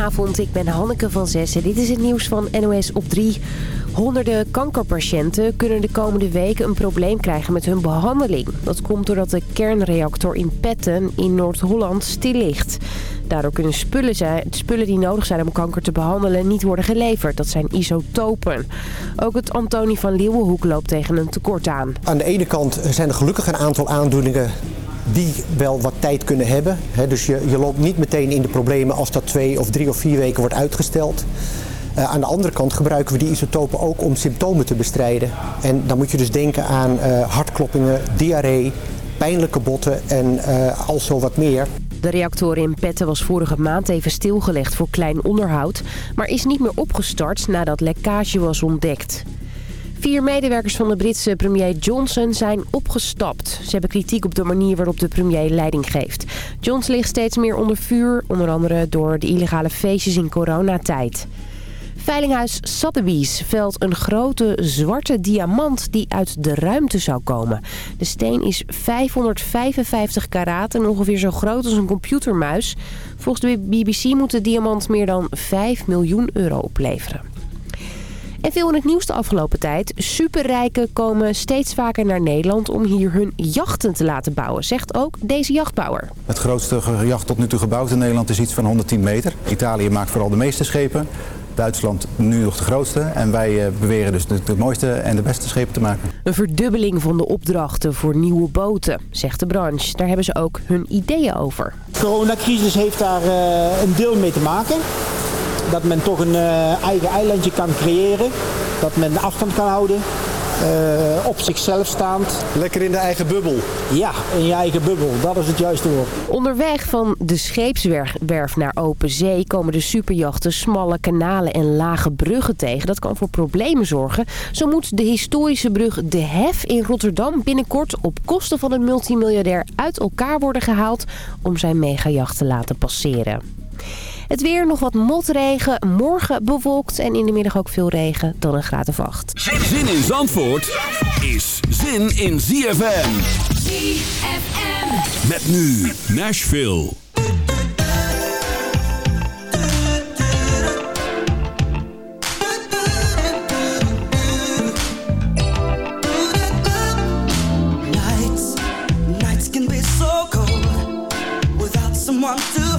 Goedenavond, ik ben Hanneke van Zessen. Dit is het nieuws van NOS op 3. Honderden kankerpatiënten kunnen de komende weken een probleem krijgen met hun behandeling. Dat komt doordat de kernreactor in Petten in Noord-Holland stil ligt. Daardoor kunnen spullen, zijn, spullen die nodig zijn om kanker te behandelen niet worden geleverd. Dat zijn isotopen. Ook het Antonie van Leeuwenhoek loopt tegen een tekort aan. Aan de ene kant zijn er gelukkig een aantal aandoeningen die wel wat tijd kunnen hebben. dus je, je loopt niet meteen in de problemen als dat twee of drie of vier weken wordt uitgesteld. Uh, aan de andere kant gebruiken we die isotopen ook om symptomen te bestrijden. En dan moet je dus denken aan uh, hartkloppingen, diarree, pijnlijke botten en uh, al zo wat meer. De reactor in Petten was vorige maand even stilgelegd voor klein onderhoud... maar is niet meer opgestart nadat lekkage was ontdekt. Vier medewerkers van de Britse premier Johnson zijn opgestapt. Ze hebben kritiek op de manier waarop de premier leiding geeft. Johnson ligt steeds meer onder vuur, onder andere door de illegale feestjes in coronatijd. Veilinghuis Sotheby's velt een grote zwarte diamant die uit de ruimte zou komen. De steen is 555 karaat en ongeveer zo groot als een computermuis. Volgens de BBC moet de diamant meer dan 5 miljoen euro opleveren. En veel in het nieuws de afgelopen tijd. Superrijken komen steeds vaker naar Nederland om hier hun jachten te laten bouwen, zegt ook deze jachtbouwer. Het grootste jacht tot nu toe gebouwd in Nederland is iets van 110 meter. Italië maakt vooral de meeste schepen. Duitsland nu nog de grootste. En wij eh, beweren dus de, de, mooiste en de beste schepen te maken. Een verdubbeling van de opdrachten voor nieuwe boten, zegt de branche. Daar hebben ze ook hun ideeën over. De coronacrisis heeft daar uh, een deel mee te maken. Dat men toch een uh, eigen eilandje kan creëren. Dat men afstand kan houden. Uh, op zichzelf staand. Lekker in de eigen bubbel. Ja, in je eigen bubbel. Dat is het juiste woord. Onderweg van de scheepswerf naar open zee komen de superjachten smalle kanalen en lage bruggen tegen. Dat kan voor problemen zorgen. Zo moet de historische brug De Hef in Rotterdam binnenkort op kosten van een multimiljardair uit elkaar worden gehaald om zijn megajacht te laten passeren. Het weer nog wat motregen. Morgen bewolkt en in de middag ook veel regen. Dan een graad of acht. Zin in Zandvoort is zin in ZFM. ZFM. Met nu Nashville. Nights, nights can be so cold without someone to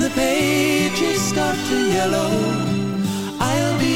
the pages start to yellow, I'll be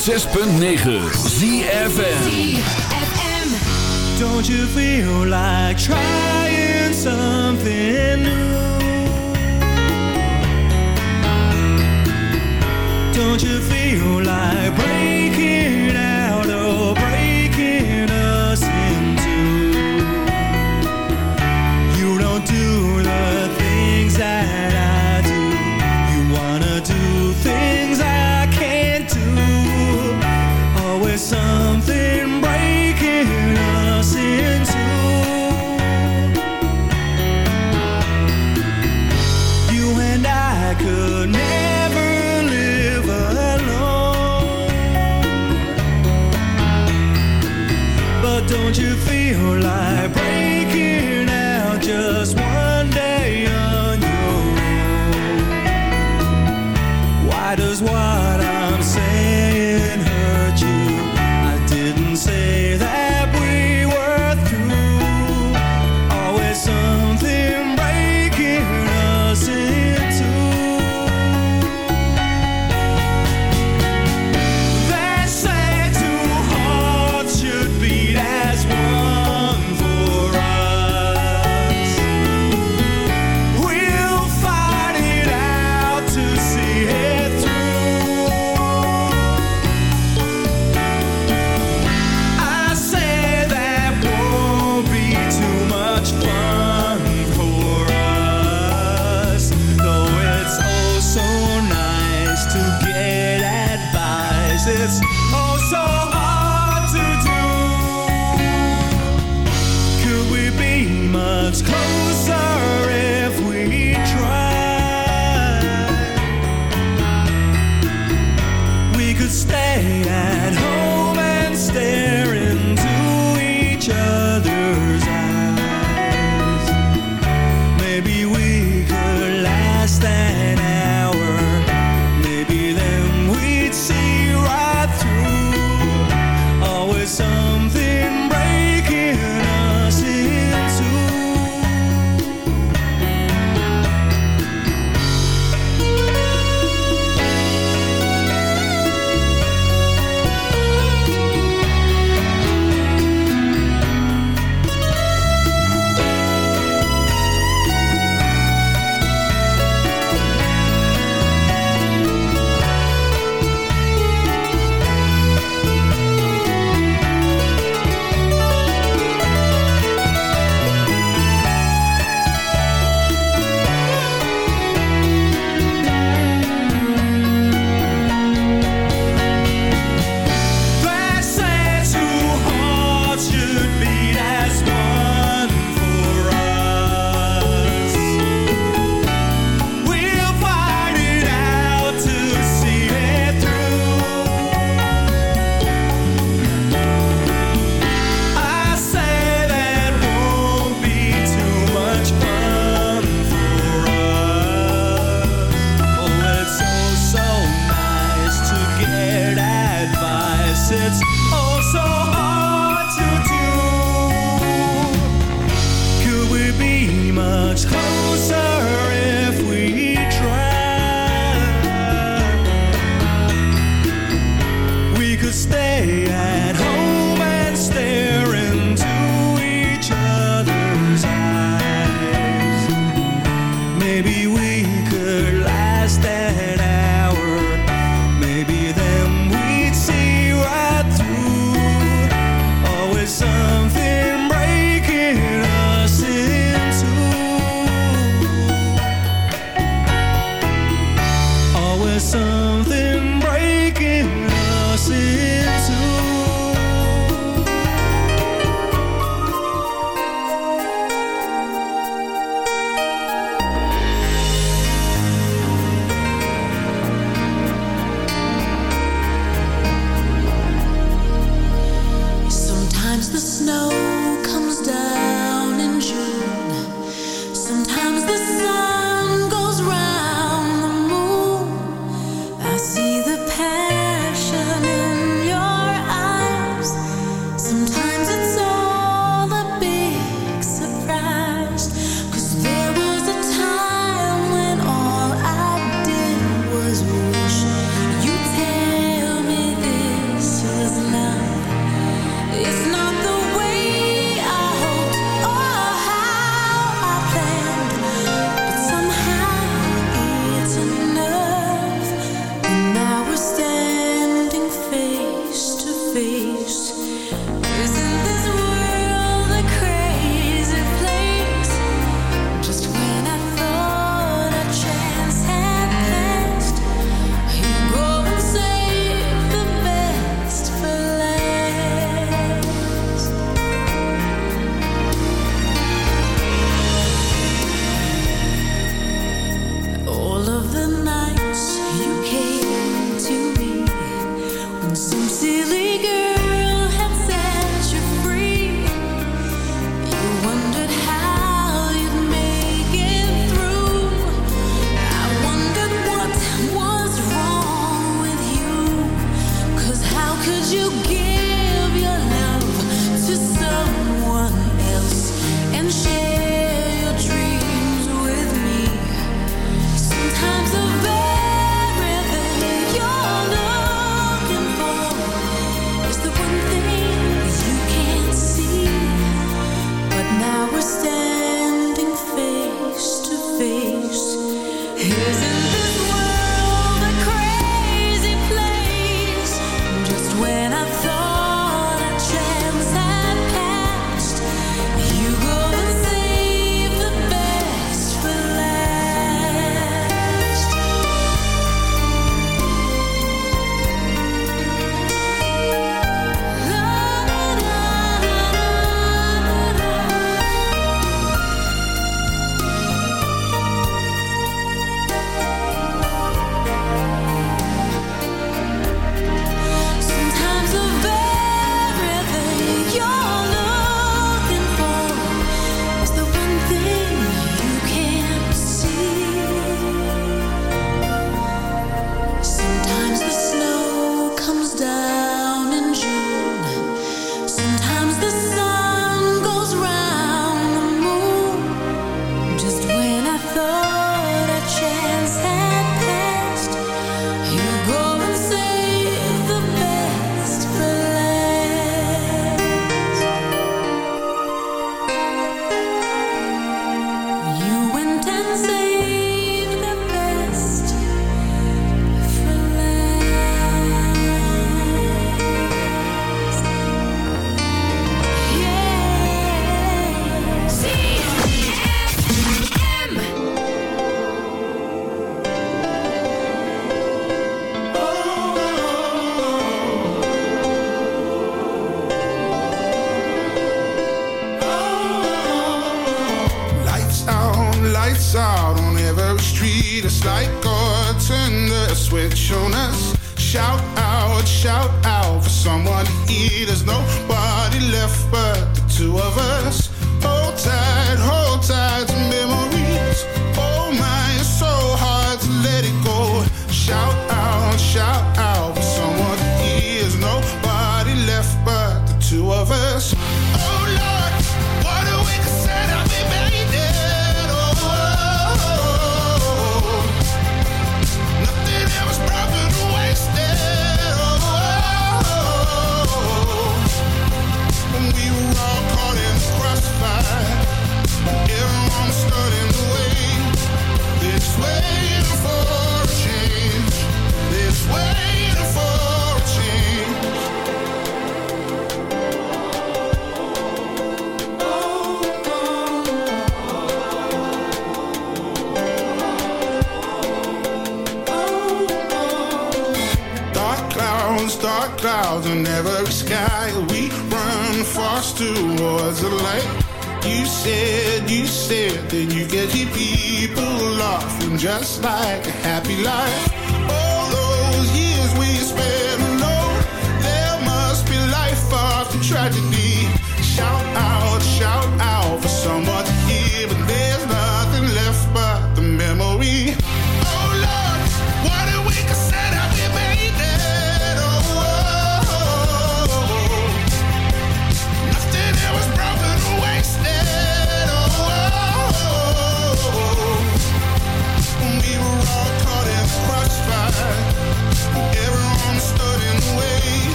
106.9 ZFN Don't you feel like trying something new? Don't you feel like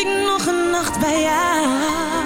ik nog een nacht bij jou.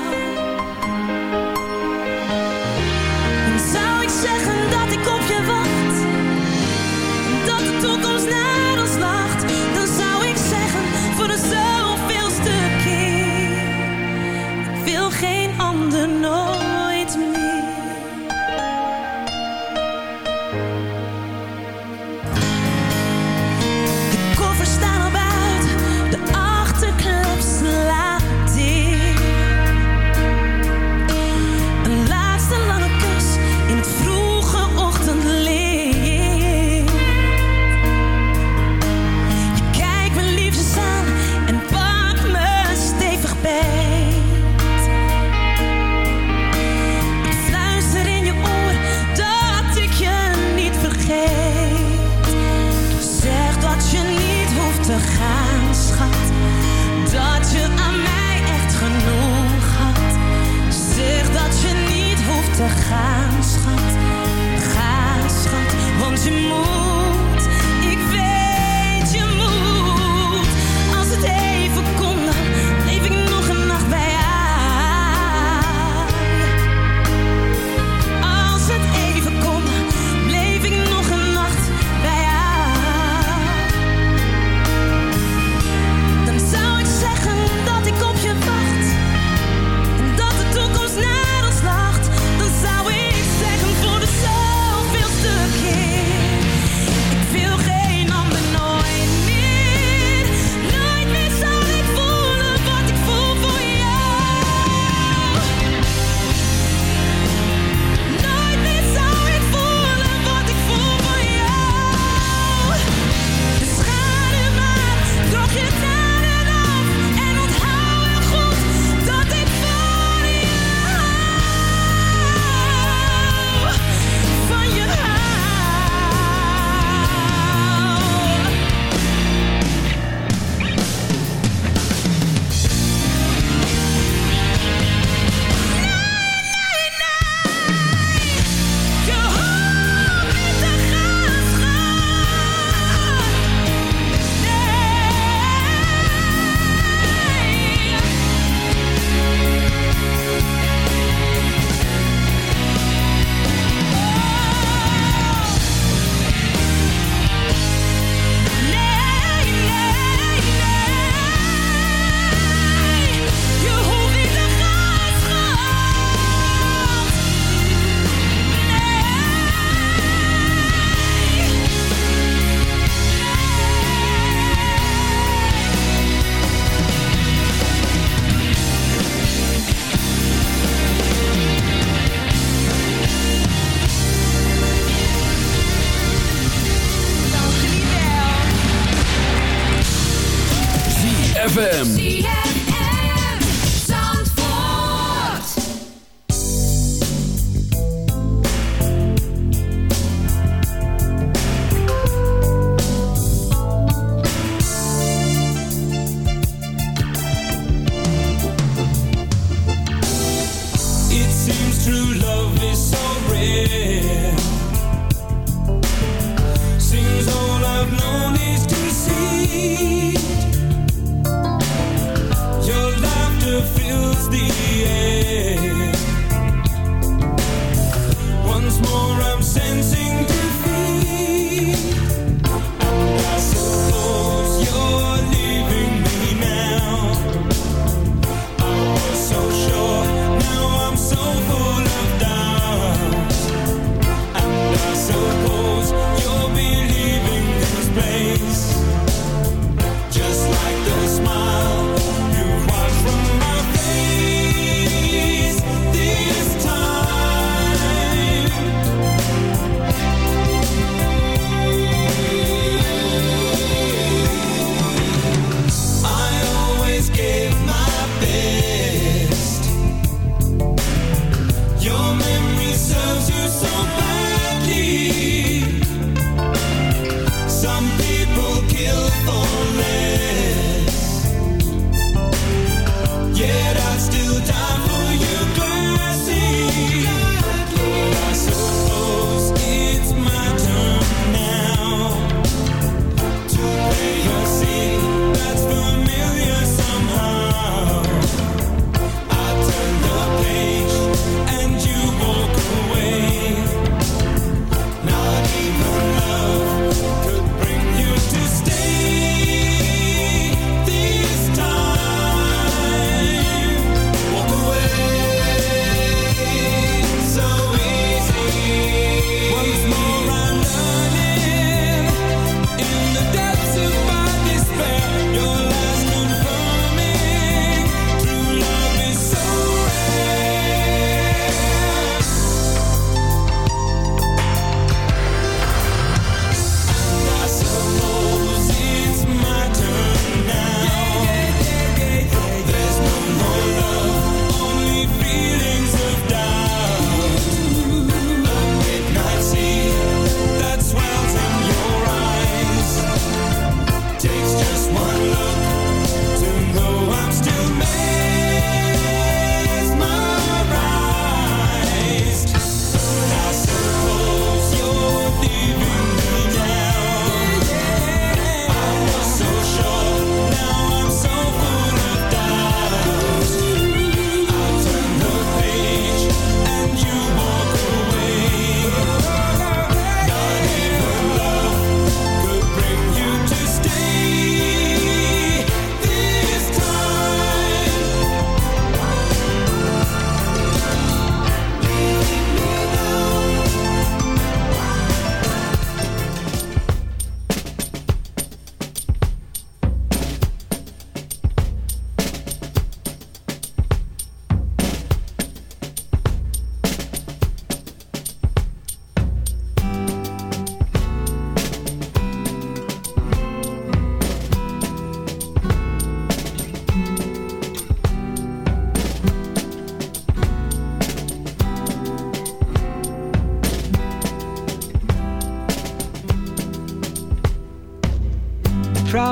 Ga, schat, ga, schat, want je moet.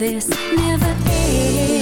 This never end?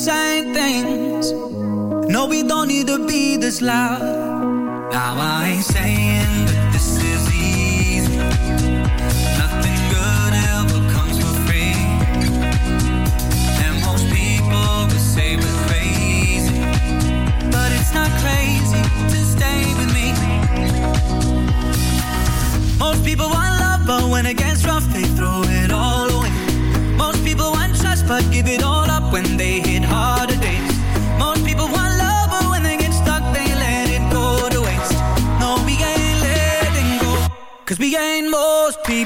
Same things. No, we don't need to be this loud. Now I ain't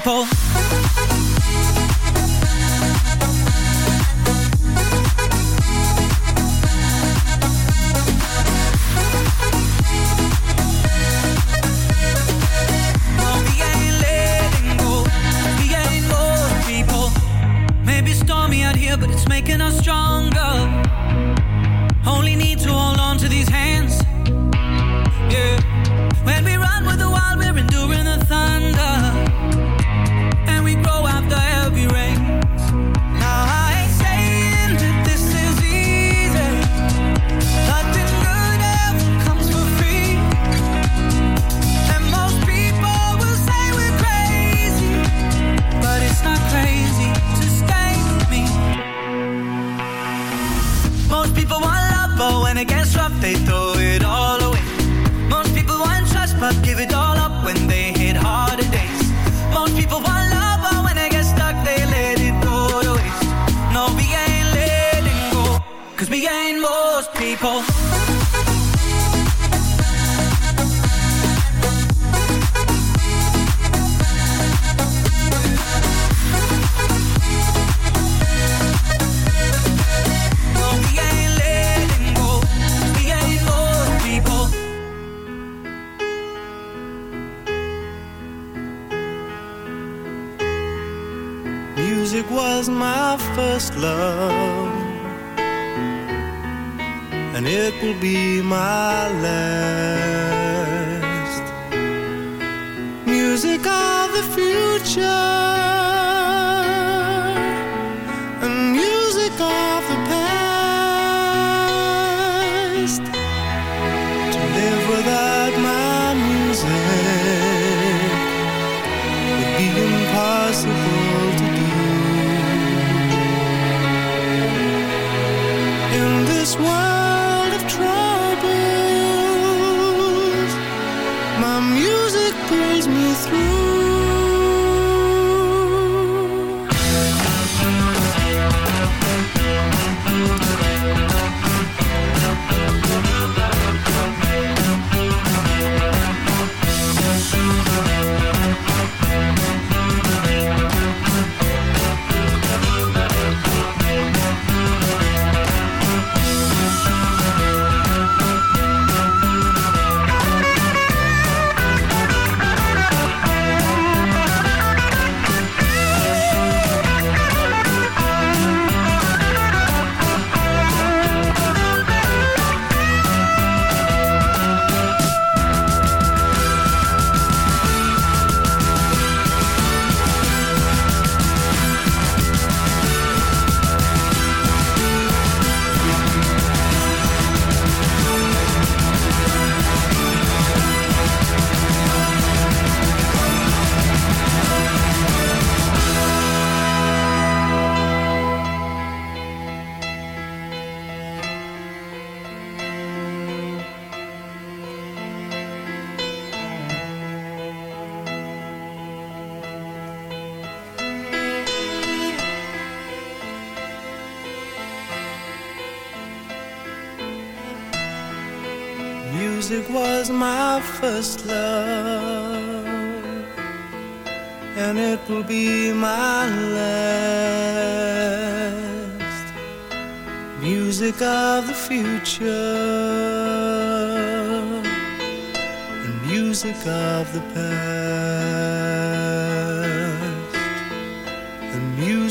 people. me. through